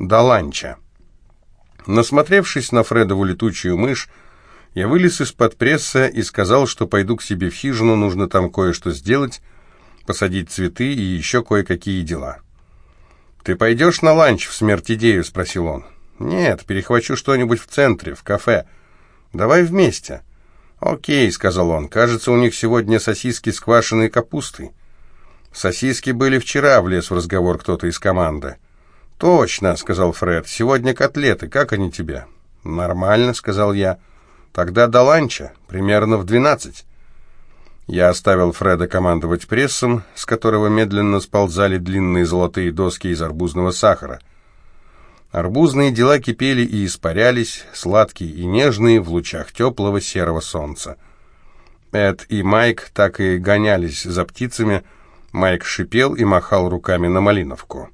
до ланча. Насмотревшись на Фредову летучую мышь, я вылез из-под пресса и сказал, что пойду к себе в хижину, нужно там кое-что сделать, посадить цветы и еще кое-какие дела. «Ты пойдешь на ланч в смерть-идею?» — спросил он. «Нет, перехвачу что-нибудь в центре, в кафе. Давай вместе». «Окей», — сказал он, — «кажется, у них сегодня сосиски с квашеной капустой». «Сосиски были вчера», — влез в разговор кто-то из команды. «Точно», — сказал Фред, — «сегодня котлеты, как они тебе?» «Нормально», — сказал я. «Тогда до ланча, примерно в двенадцать». Я оставил Фреда командовать прессом, с которого медленно сползали длинные золотые доски из арбузного сахара. Арбузные дела кипели и испарялись, сладкие и нежные, в лучах теплого серого солнца. Эд и Майк так и гонялись за птицами, Майк шипел и махал руками на Малиновку.